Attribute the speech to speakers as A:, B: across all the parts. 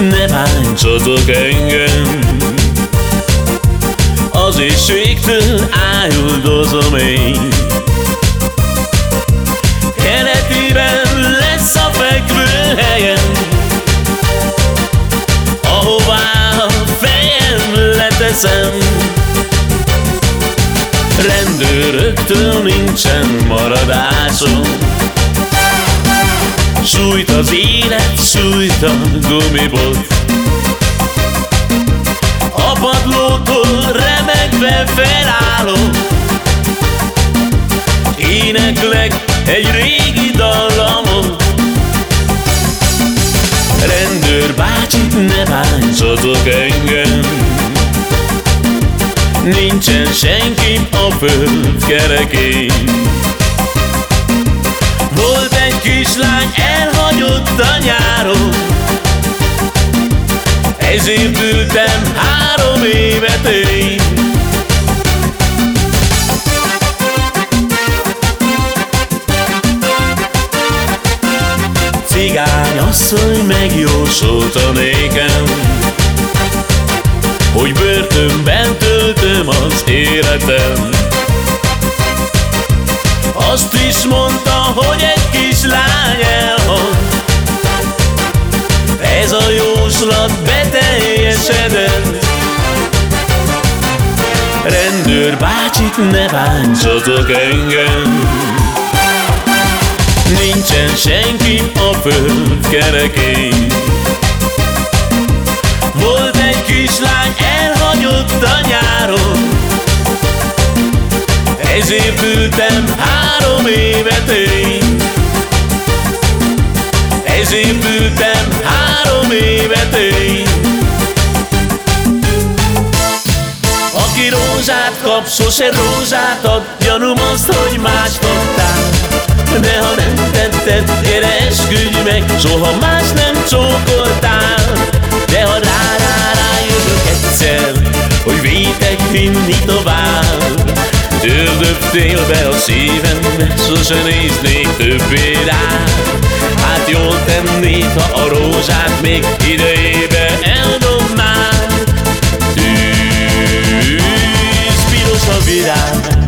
A: Ne bántsatok engem. Az éjségtől ájuldozom én. Keletében lesz a fekvő helyem Ahová a fejem leteszem. Rendőröktől nincsen maradásom Sújt az élet, sújt a gumibot A padlótól remegve felállok Éneklek egy régi dallamot Rendőr bácsik, ne bántsatok engem. Nincsen senki a föld kerekén kislány, elhagyott a nyáron. Ezért ültem három évet én. Cigány asszony megjósolta nékem Hogy börtönben töltöm az életem Azt is mondta, hogy egy kislány elhagy Ez a jóslat beteljesedett. Rendőr bácsik, ne bántsatok engem. Nincsen senki a föld kerekén Ezért ültem három évet én. Ezért ültem három évet én. Aki rózsát kap, sose rózsát ad Gyanúm azt, hogy más adtál De ha nem tetted, gyere esküdj meg Soha más nem csókoltál. De ha rá, rá, rá jövök egyszer Hogy vétek vinni tovább Türdöttél be a szívembe, sose néznék többé rá. Hát jól tennéd, ha a rózsát még idejébe eldobnád Tűz, piros a virág.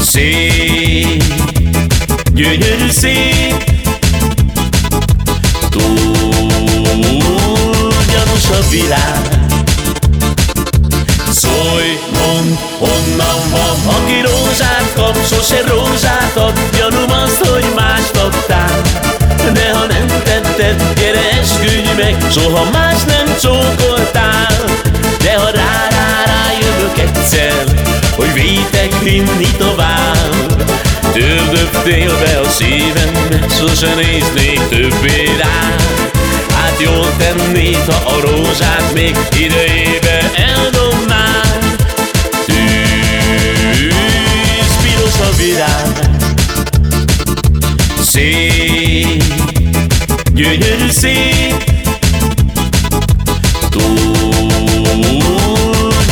A: Szép, gyönyörű szép van. Aki rózsát kap, sose rózsát ad Gyanúm azt, hogy más adtál. De ha nem tetted, gyere esküdj meg Soha más nem csókoltál. De ha rá, rá, rá jövök egyszer Hogy vétek vinni tovább Tördöttél be a szívembe Sose néznék többé rá. Hát jól tennéd, ha a rózsát még idejébe eldobnád gyönyörű szép. Túl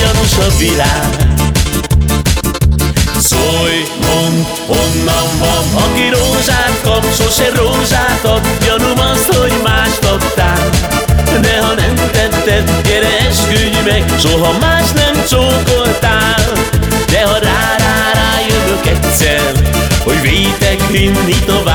A: gyanús a világ. Szólj, mondd, honnan van Aki rózsát kap, sose rózsát ad. Gyanúm azt, hogy mást adtál. De ha nem tetted, gyere esküdj meg Soha más nem csókoltál. De ha rá, rá, rá jövök egyszer Hogy vétek vinni tovább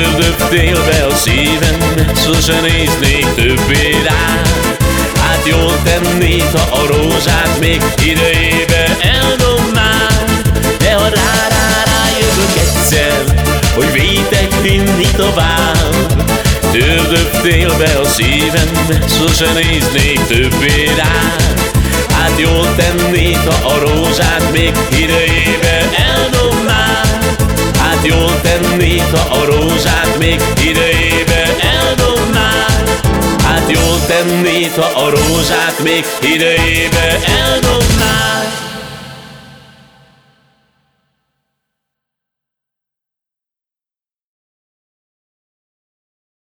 A: Tördöttél be a szívembe Sose néznék többé rád Hát jól tennéd, ha a rózsát még idejébe eldobnád De ha rá, rá, rá jövök egyszer, hogy vétek vinni tovább. Tördöttél be a szívembe, sose néznék többé rád Hát jól tennéd, ha a rózsát még idejébe Tennéd, ha a rózsát még idejébe eldobnád Hát jól tennéd, ha a rózsát még idejébe eldobnád